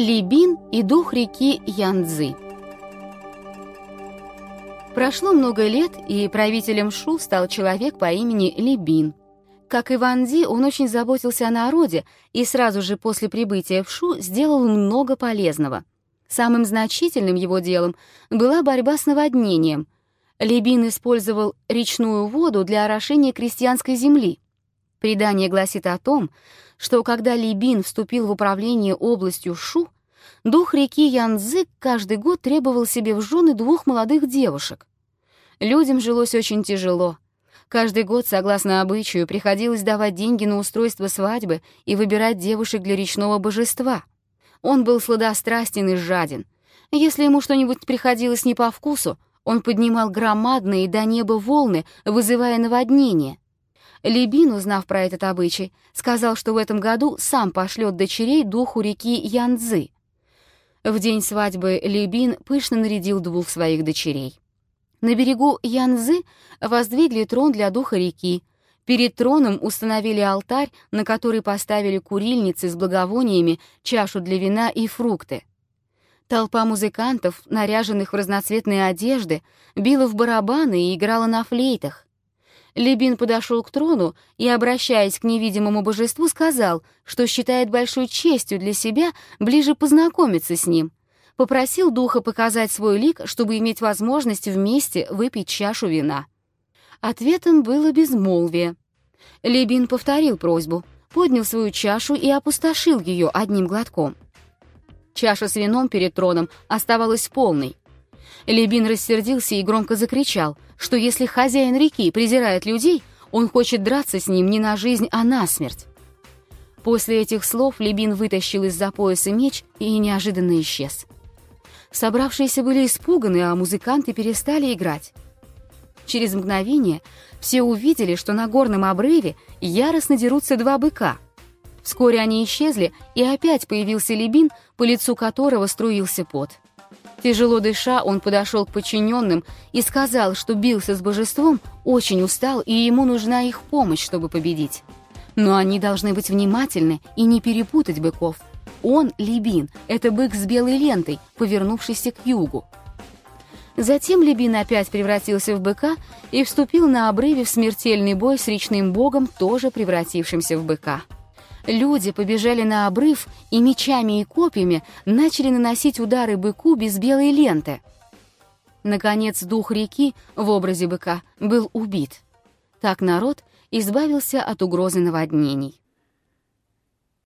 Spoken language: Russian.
Либин и дух реки Янцзы. Прошло много лет, и правителем Шу стал человек по имени Либин. Как и Ван Ди, он очень заботился о народе и сразу же после прибытия в Шу сделал много полезного. Самым значительным его делом была борьба с наводнением. Либин использовал речную воду для орошения крестьянской земли. Предание гласит о том, что когда Либин вступил в управление областью Шу, дух реки Янцзы каждый год требовал себе в жены двух молодых девушек. Людям жилось очень тяжело. Каждый год, согласно обычаю, приходилось давать деньги на устройство свадьбы и выбирать девушек для речного божества. Он был сладострастен и жаден. Если ему что-нибудь приходилось не по вкусу, он поднимал громадные до неба волны, вызывая наводнение. Либин, узнав про этот обычай, сказал, что в этом году сам пошлет дочерей духу реки Янцзы. В день свадьбы Либин пышно нарядил двух своих дочерей. На берегу Янзы воздвигли трон для духа реки. Перед троном установили алтарь, на который поставили курильницы с благовониями, чашу для вина и фрукты. Толпа музыкантов, наряженных в разноцветные одежды, била в барабаны и играла на флейтах. Лебин подошел к трону и, обращаясь к невидимому божеству, сказал, что считает большой честью для себя ближе познакомиться с ним. Попросил духа показать свой лик, чтобы иметь возможность вместе выпить чашу вина. Ответом было безмолвие. Лебин повторил просьбу, поднял свою чашу и опустошил ее одним глотком. Чаша с вином перед троном оставалась полной. Лебин рассердился и громко закричал, что если хозяин реки презирает людей, он хочет драться с ним не на жизнь, а на смерть. После этих слов Лебин вытащил из-за пояса меч и неожиданно исчез. Собравшиеся были испуганы, а музыканты перестали играть. Через мгновение все увидели, что на горном обрыве яростно дерутся два быка. Вскоре они исчезли, и опять появился Лебин, по лицу которого струился пот. Тяжело дыша, он подошел к подчиненным и сказал, что бился с божеством, очень устал, и ему нужна их помощь, чтобы победить. Но они должны быть внимательны и не перепутать быков. Он, Либин, это бык с белой лентой, повернувшийся к югу. Затем Либин опять превратился в быка и вступил на обрыве в смертельный бой с речным богом, тоже превратившимся в быка. Люди побежали на обрыв и мечами и копьями начали наносить удары быку без белой ленты. Наконец дух реки в образе быка был убит. Так народ избавился от угрозы наводнений.